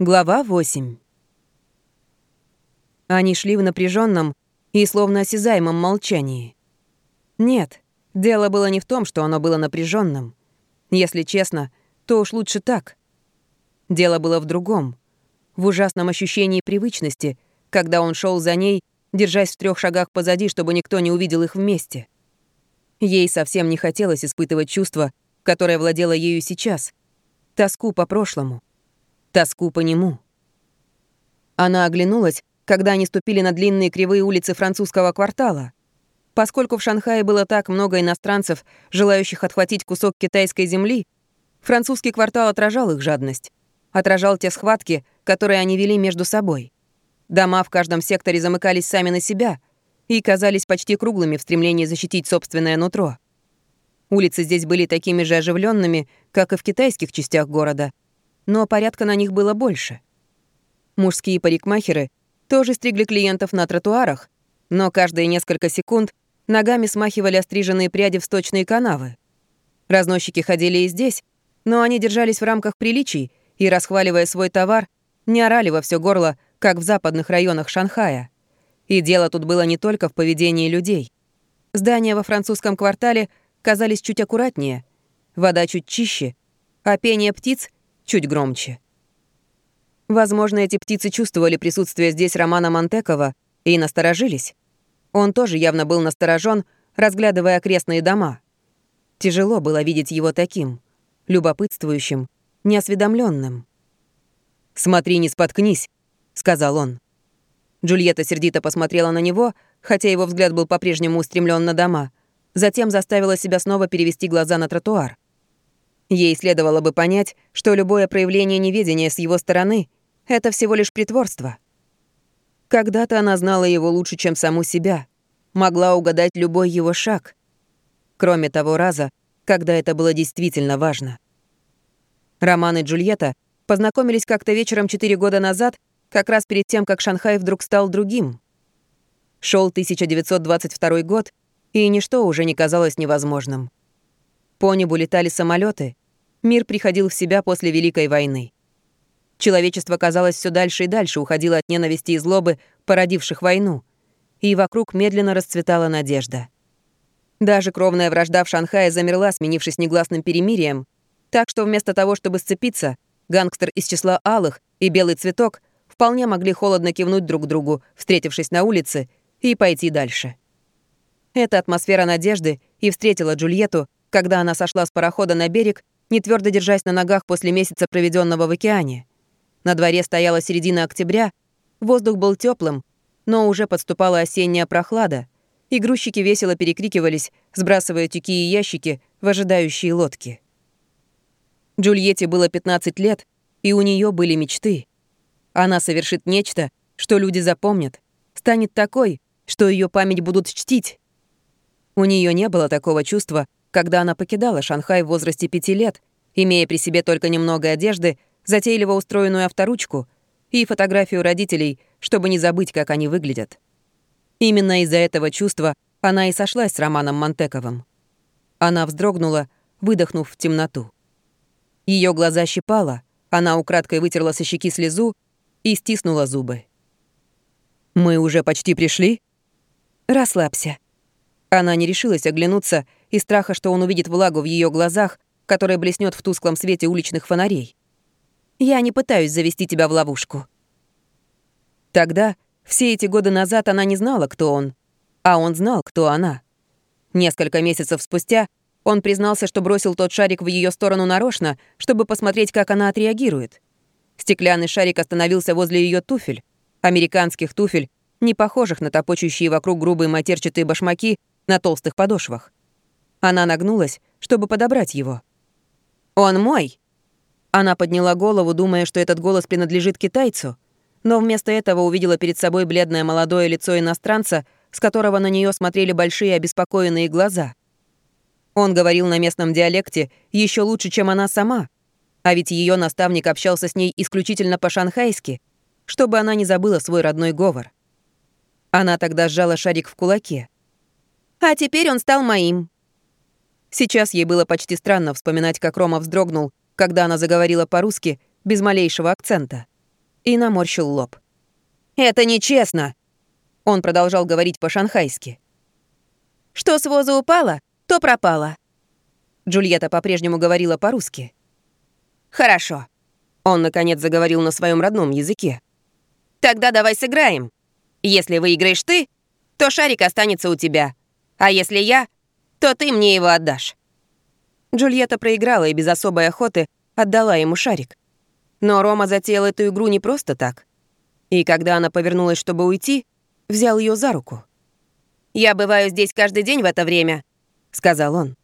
Глава 8 Они шли в напряженном и словно осязаемом молчании. Нет, дело было не в том, что оно было напряженным. Если честно, то уж лучше так. Дело было в другом, в ужасном ощущении привычности, когда он шел за ней, держась в трех шагах позади, чтобы никто не увидел их вместе. Ей совсем не хотелось испытывать чувство, которое владело ею сейчас, тоску по прошлому тоску по нему. Она оглянулась, когда они ступили на длинные кривые улицы французского квартала. Поскольку в Шанхае было так много иностранцев, желающих отхватить кусок китайской земли, французский квартал отражал их жадность, отражал те схватки, которые они вели между собой. Дома в каждом секторе замыкались сами на себя и казались почти круглыми в стремлении защитить собственное нутро. Улицы здесь были такими же оживленными, как и в китайских частях города — но порядка на них было больше. Мужские парикмахеры тоже стригли клиентов на тротуарах, но каждые несколько секунд ногами смахивали остриженные пряди в сточные канавы. Разносчики ходили и здесь, но они держались в рамках приличий и, расхваливая свой товар, не орали во все горло, как в западных районах Шанхая. И дело тут было не только в поведении людей. Здания во французском квартале казались чуть аккуратнее, вода чуть чище, а пение птиц чуть громче. Возможно, эти птицы чувствовали присутствие здесь Романа Монтекова и насторожились. Он тоже явно был насторожен, разглядывая окрестные дома. Тяжело было видеть его таким, любопытствующим, неосведомленным. «Смотри, не споткнись», — сказал он. Джульетта сердито посмотрела на него, хотя его взгляд был по-прежнему устремлен на дома, затем заставила себя снова перевести глаза на тротуар. Ей следовало бы понять, что любое проявление неведения с его стороны — это всего лишь притворство. Когда-то она знала его лучше, чем саму себя, могла угадать любой его шаг. Кроме того раза, когда это было действительно важно. Роман и Джульетта познакомились как-то вечером четыре года назад, как раз перед тем, как Шанхай вдруг стал другим. Шел 1922 год, и ничто уже не казалось невозможным. По небу летали самолеты, Мир приходил в себя после Великой войны. Человечество, казалось, все дальше и дальше уходило от ненависти и злобы, породивших войну. И вокруг медленно расцветала надежда. Даже кровная вражда в Шанхае замерла, сменившись негласным перемирием, так что вместо того, чтобы сцепиться, гангстер из числа алых и белый цветок вполне могли холодно кивнуть друг другу, встретившись на улице, и пойти дальше. Эта атмосфера надежды и встретила Джульетту, когда она сошла с парохода на берег не твердо держась на ногах после месяца, проведенного в океане. На дворе стояла середина октября, воздух был теплым, но уже подступала осенняя прохлада, и грузчики весело перекрикивались, сбрасывая тюки и ящики в ожидающие лодки. Джульетте было 15 лет, и у нее были мечты. Она совершит нечто, что люди запомнят, станет такой, что ее память будут чтить. У нее не было такого чувства, когда она покидала Шанхай в возрасте пяти лет, имея при себе только немного одежды, затейливо устроенную авторучку и фотографию родителей, чтобы не забыть, как они выглядят. Именно из-за этого чувства она и сошлась с Романом Монтековым. Она вздрогнула, выдохнув в темноту. Ее глаза щипало, она украдкой вытерла со щеки слезу и стиснула зубы. «Мы уже почти пришли?» «Расслабься». Она не решилась оглянуться из страха, что он увидит влагу в ее глазах, которая блеснет в тусклом свете уличных фонарей. «Я не пытаюсь завести тебя в ловушку». Тогда, все эти годы назад, она не знала, кто он, а он знал, кто она. Несколько месяцев спустя он признался, что бросил тот шарик в ее сторону нарочно, чтобы посмотреть, как она отреагирует. Стеклянный шарик остановился возле ее туфель, американских туфель, не похожих на топочущие вокруг грубые матерчатые башмаки на толстых подошвах. Она нагнулась, чтобы подобрать его. «Он мой!» Она подняла голову, думая, что этот голос принадлежит китайцу, но вместо этого увидела перед собой бледное молодое лицо иностранца, с которого на нее смотрели большие обеспокоенные глаза. Он говорил на местном диалекте еще лучше, чем она сама, а ведь ее наставник общался с ней исключительно по-шанхайски, чтобы она не забыла свой родной говор. Она тогда сжала шарик в кулаке. «А теперь он стал моим», Сейчас ей было почти странно вспоминать, как Рома вздрогнул, когда она заговорила по-русски, без малейшего акцента. и наморщил лоб. «Это нечестно!» Он продолжал говорить по-шанхайски. «Что с воза упало, то пропало». Джульетта по-прежнему говорила по-русски. «Хорошо». Он, наконец, заговорил на своем родном языке. «Тогда давай сыграем. Если выиграешь ты, то шарик останется у тебя. А если я, то ты мне его отдашь». Джульетта проиграла и без особой охоты отдала ему шарик. Но Рома затеял эту игру не просто так. И когда она повернулась, чтобы уйти, взял ее за руку. «Я бываю здесь каждый день в это время», — сказал он.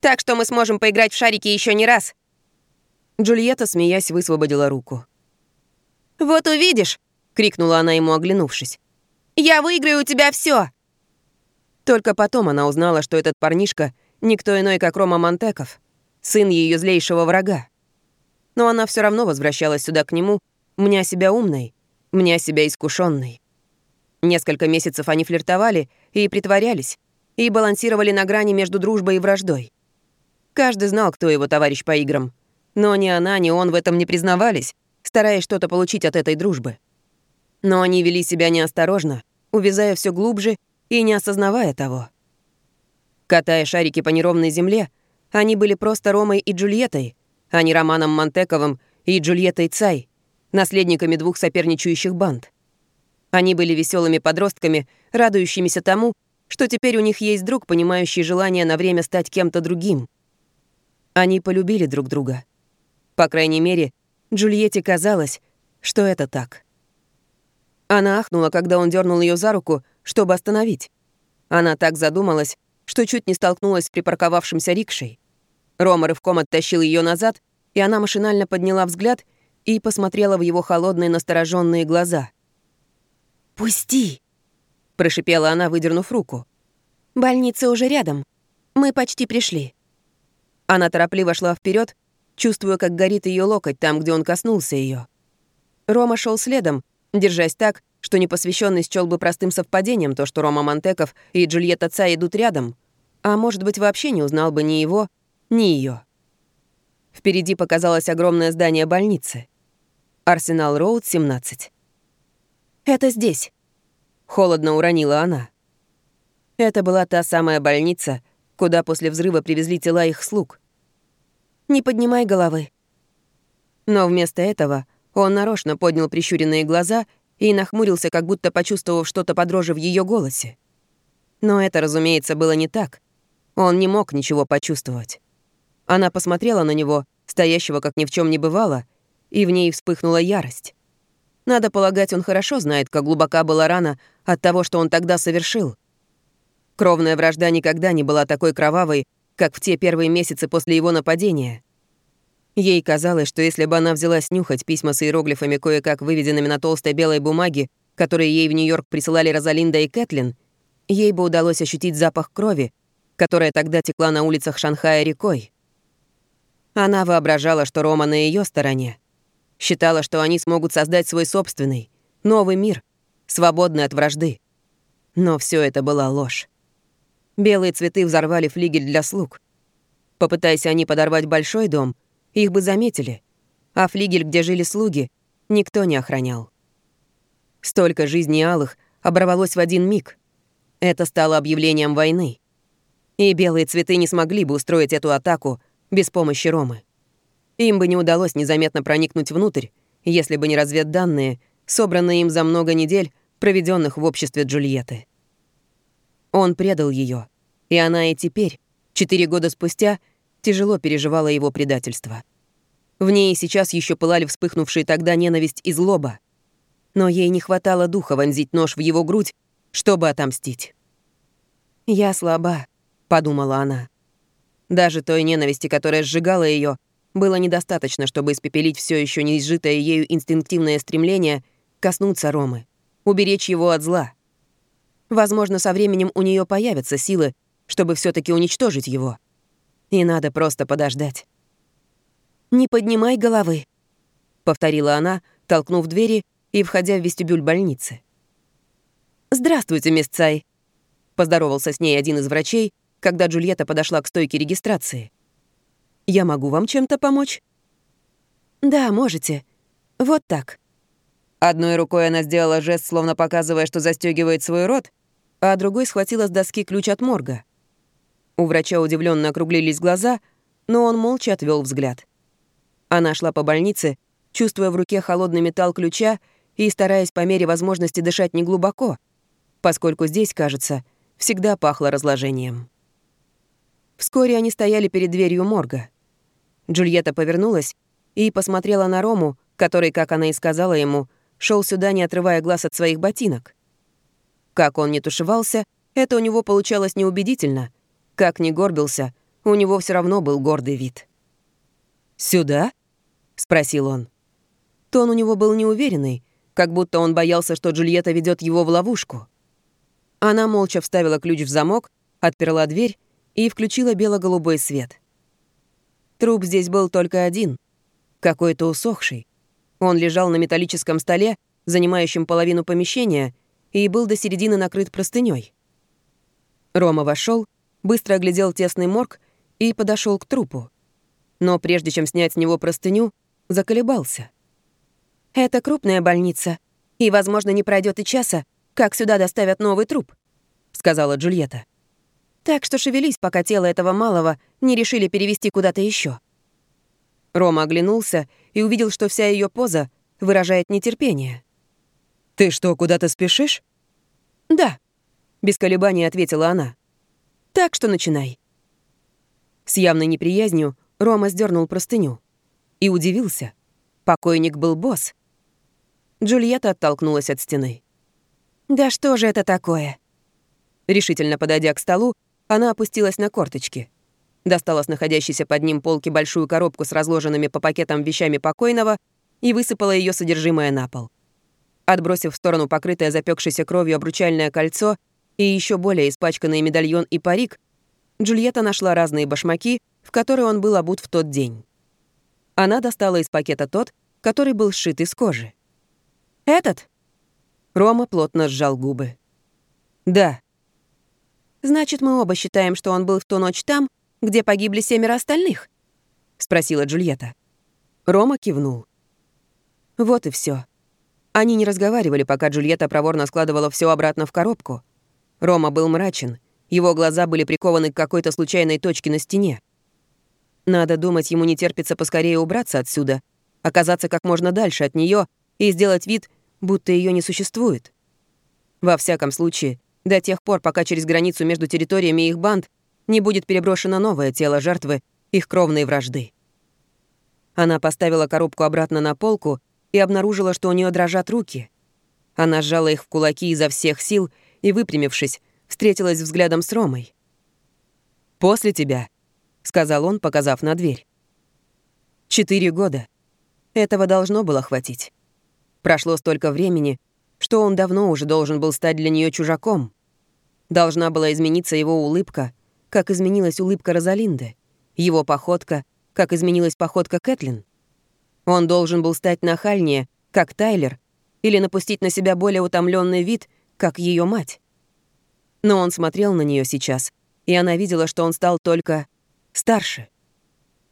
«Так что мы сможем поиграть в шарики еще не раз». Джульетта, смеясь, высвободила руку. «Вот увидишь», — крикнула она ему, оглянувшись. «Я выиграю у тебя все. Только потом она узнала, что этот парнишка — никто иной, как Рома Монтеков, сын ее злейшего врага. Но она все равно возвращалась сюда к нему, меня себя умной, меня себя искушенной. Несколько месяцев они флиртовали и притворялись, и балансировали на грани между дружбой и враждой. Каждый знал, кто его товарищ по играм, но ни она, ни он в этом не признавались, стараясь что-то получить от этой дружбы. Но они вели себя неосторожно, увязая все глубже и не осознавая того. Катая шарики по неровной земле, они были просто Ромой и Джульеттой, а не Романом Монтековым и Джульеттой Цай, наследниками двух соперничающих банд. Они были веселыми подростками, радующимися тому, что теперь у них есть друг, понимающий желание на время стать кем-то другим. Они полюбили друг друга. По крайней мере, Джульетте казалось, что это так. Она ахнула, когда он дернул ее за руку, чтобы остановить. Она так задумалась, что чуть не столкнулась с припарковавшимся рикшей. Рома рывком оттащил ее назад, и она машинально подняла взгляд и посмотрела в его холодные настороженные глаза. «Пусти!» — прошипела она, выдернув руку. «Больница уже рядом. Мы почти пришли». Она торопливо шла вперед, чувствуя, как горит ее локоть там, где он коснулся ее. Рома шел следом, держась так, что непосвященный счел бы простым совпадением то, что Рома Монтеков и Джульетта Ца идут рядом, а может быть, вообще не узнал бы ни его, ни ее. Впереди показалось огромное здание больницы. Арсенал Роуд, 17. «Это здесь», — холодно уронила она. Это была та самая больница, куда после взрыва привезли тела их слуг. «Не поднимай головы». Но вместо этого он нарочно поднял прищуренные глаза и нахмурился, как будто почувствовав что-то подроже в ее голосе. Но это, разумеется, было не так. Он не мог ничего почувствовать. Она посмотрела на него, стоящего как ни в чем не бывало, и в ней вспыхнула ярость. Надо полагать, он хорошо знает, как глубока была рана от того, что он тогда совершил. Кровная вражда никогда не была такой кровавой, как в те первые месяцы после его нападения. Ей казалось, что если бы она взялась нюхать письма с иероглифами, кое-как выведенными на толстой белой бумаге, которые ей в Нью-Йорк присылали Розалинда и Кэтлин, ей бы удалось ощутить запах крови, которая тогда текла на улицах Шанхая рекой. Она воображала, что Рома на ее стороне. Считала, что они смогут создать свой собственный, новый мир, свободный от вражды. Но все это была ложь. Белые цветы взорвали флигель для слуг. Попытаясь они подорвать большой дом — их бы заметили. А флигель, где жили слуги, никто не охранял. Столько жизней алых оборвалось в один миг. Это стало объявлением войны. И белые цветы не смогли бы устроить эту атаку без помощи Ромы. Им бы не удалось незаметно проникнуть внутрь, если бы не разведданные, собранные им за много недель, проведенных в обществе Джульетты. Он предал ее, и она и теперь, четыре года спустя, тяжело переживала его предательство. В ней сейчас еще пылали вспыхнувшие тогда ненависть и злоба. Но ей не хватало духа вонзить нож в его грудь, чтобы отомстить. «Я слаба», — подумала она. Даже той ненависти, которая сжигала ее, было недостаточно, чтобы испепелить все еще не изжитое ею инстинктивное стремление коснуться Ромы, уберечь его от зла. Возможно, со временем у нее появятся силы, чтобы все таки уничтожить его. И надо просто подождать. «Не поднимай головы», — повторила она, толкнув двери и входя в вестибюль больницы. «Здравствуйте, мисс Цай», — поздоровался с ней один из врачей, когда Джульетта подошла к стойке регистрации. «Я могу вам чем-то помочь?» «Да, можете. Вот так». Одной рукой она сделала жест, словно показывая, что застегивает свой рот, а другой схватила с доски ключ от морга. У врача удивленно округлились глаза, но он молча отвел взгляд. Она шла по больнице, чувствуя в руке холодный металл ключа и стараясь по мере возможности дышать неглубоко, поскольку здесь, кажется, всегда пахло разложением. Вскоре они стояли перед дверью морга. Джульетта повернулась и посмотрела на Рому, который, как она и сказала ему, шел сюда, не отрывая глаз от своих ботинок. Как он не тушевался, это у него получалось неубедительно. Как ни горбился, у него все равно был гордый вид. «Сюда?» — спросил он. Тон у него был неуверенный, как будто он боялся, что Джульетта ведет его в ловушку. Она молча вставила ключ в замок, отперла дверь и включила бело-голубой свет. Труп здесь был только один, какой-то усохший. Он лежал на металлическом столе, занимающем половину помещения, и был до середины накрыт простыней. Рома вошел, быстро оглядел тесный морг и подошел к трупу. Но прежде чем снять с него простыню, заколебался. «Это крупная больница, и, возможно, не пройдет и часа, как сюда доставят новый труп», — сказала Джульетта. Так что шевелись, пока тело этого малого не решили перевести куда-то еще. Рома оглянулся и увидел, что вся ее поза выражает нетерпение. «Ты что, куда-то спешишь?» «Да», — без колебаний ответила она. «Так что начинай». С явной неприязнью Рома сдернул простыню. И удивился. Покойник был босс. Джульетта оттолкнулась от стены. «Да что же это такое?» Решительно подойдя к столу, она опустилась на корточки. Достала с находящейся под ним полки большую коробку с разложенными по пакетам вещами покойного и высыпала ее содержимое на пол. Отбросив в сторону покрытое запекшейся кровью обручальное кольцо и еще более испачканный медальон и парик, Джульетта нашла разные башмаки, в которые он был обут в тот день. Она достала из пакета тот, который был сшит из кожи. «Этот?» Рома плотно сжал губы. «Да», «Значит, мы оба считаем, что он был в ту ночь там, где погибли семеро остальных?» — спросила Джульетта. Рома кивнул. Вот и все. Они не разговаривали, пока Джульетта проворно складывала все обратно в коробку. Рома был мрачен. Его глаза были прикованы к какой-то случайной точке на стене. Надо думать, ему не терпится поскорее убраться отсюда, оказаться как можно дальше от нее и сделать вид, будто ее не существует. Во всяком случае, до тех пор, пока через границу между территориями их банд не будет переброшено новое тело жертвы их кровной вражды. Она поставила коробку обратно на полку и обнаружила, что у нее дрожат руки. Она сжала их в кулаки изо всех сил и, выпрямившись, встретилась взглядом с Ромой. «После тебя», — сказал он, показав на дверь. «Четыре года. Этого должно было хватить. Прошло столько времени, что он давно уже должен был стать для нее чужаком. Должна была измениться его улыбка, как изменилась улыбка Розалинды, его походка, как изменилась походка Кэтлин. Он должен был стать нахальнее, как Тайлер, или напустить на себя более утомленный вид, как ее мать. Но он смотрел на нее сейчас, и она видела, что он стал только старше.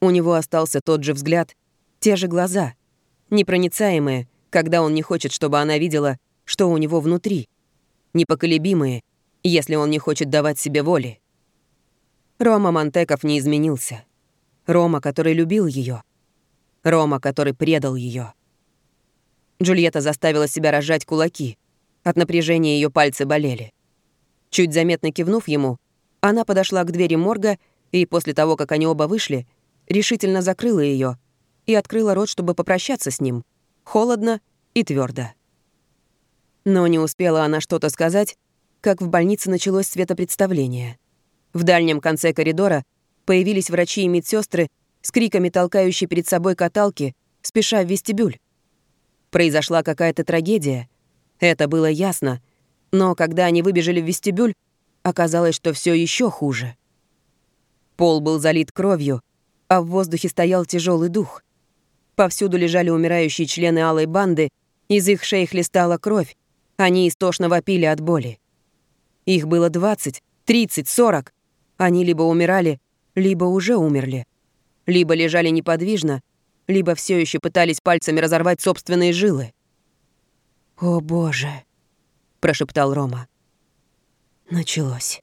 У него остался тот же взгляд, те же глаза, непроницаемые, когда он не хочет, чтобы она видела, что у него внутри, непоколебимые, если он не хочет давать себе воли. Рома Монтеков не изменился. Рома, который любил ее. Рома, который предал ее. Джульетта заставила себя разжать кулаки. От напряжения ее пальцы болели. Чуть заметно кивнув ему, она подошла к двери морга и после того, как они оба вышли, решительно закрыла ее и открыла рот, чтобы попрощаться с ним. Холодно и твердо. Но не успела она что-то сказать, как в больнице началось светопредставление. В дальнем конце коридора появились врачи и медсестры с криками, толкающие перед собой каталки, спеша в вестибюль. Произошла какая-то трагедия. Это было ясно. Но когда они выбежали в вестибюль, оказалось, что все еще хуже. Пол был залит кровью, а в воздухе стоял тяжелый дух. Повсюду лежали умирающие члены алой банды, из их шеи хлестала кровь, они истошно вопили от боли. Их было 20, 30, 40. Они либо умирали, либо уже умерли. Либо лежали неподвижно, либо все еще пытались пальцами разорвать собственные жилы. «О, Боже!» — прошептал Рома. Началось.